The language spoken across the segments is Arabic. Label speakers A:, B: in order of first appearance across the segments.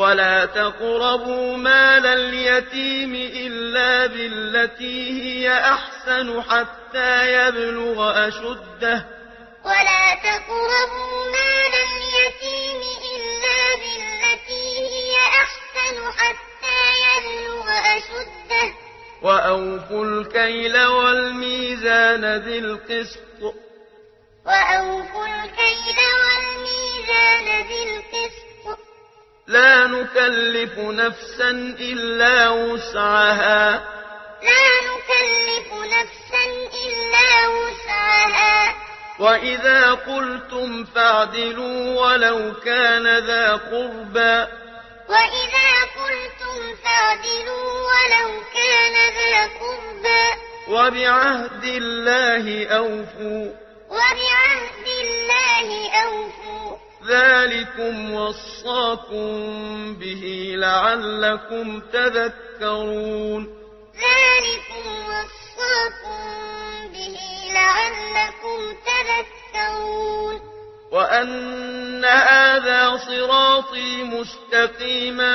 A: ولا تقربوا مال اليتيم إلا بالتي هي أحسن حتى يبلغ أشده
B: ولا تقربوا مال اليتيم إلا بالتي هي أحسن حتى يبلغ أشده
A: وأوفوا الكيل والميزان بالقسط
B: وأوفوا الكيل والميزان بالقسط
A: نكلف نفسا إلا وسعها.
B: لا نكلف نفسا إلا وسعها.
A: وإذا قلتم فاعدلوا ولو كان ذا قربى.
B: وإذا قلتم فاعدلوا ولو كان ذا قربى.
A: وبعهد الله أوفوا. ذلكم وصاكم به لعلكم تذكرون
B: ذلكم وصاكم به لعلكم تذكرون
A: وأن هذا صراطي مستقيما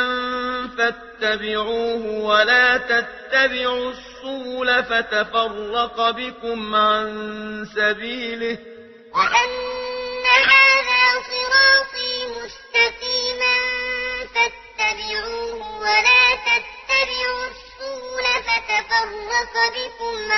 A: فاتبعوه ولا تتبعوا السبل فتفرق بكم عن سبيله
B: وأن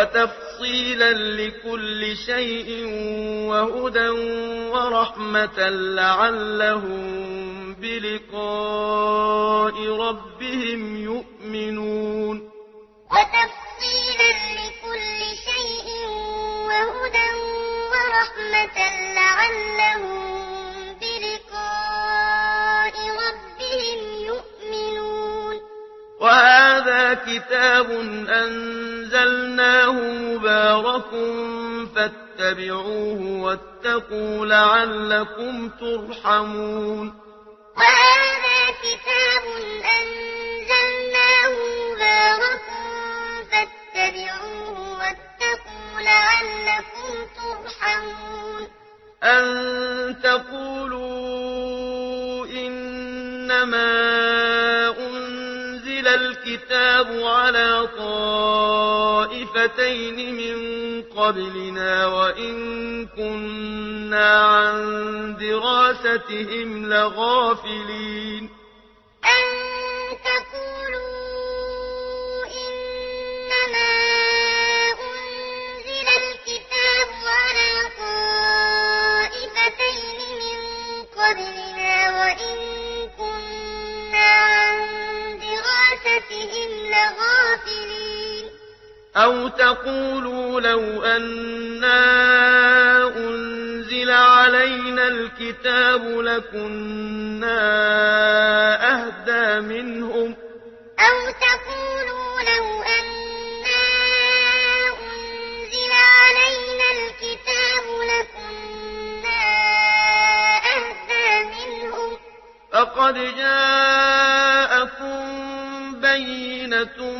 B: وتفصيلا لكل شيء
A: وهدى ورحمة لعلهم بلقاء ربهم يؤمنون.
B: وتفصيلا لكل شيء وهدى ورحمة لعلهم بلقاء ربهم يؤمنون.
A: وهذا كتاب أن واتبعوه واتقوا لعلكم ترحمون.
B: وهذا كتاب أنزلناه مبارك فاتبعوه واتقوا لعلكم ترحمون.
A: أن تقول نزل الكتاب على طائفتين من قبلنا وإن كنا عن دراستهم لغافلين أو تقولوا لو أنا أنزل علينا الكتاب لكنا أهدى منهم
B: أو تقولوا لو أنا أنزل علينا الكتاب لكنا أهدى منهم
A: فقد جاءكم بينة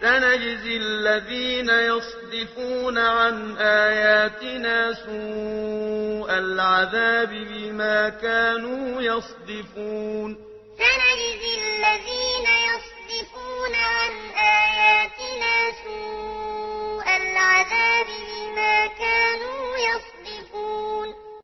A: سنجزي الذين يصدفون عن آياتنا سوء العذاب بما كانوا يصدفون.
B: سنجزي الذين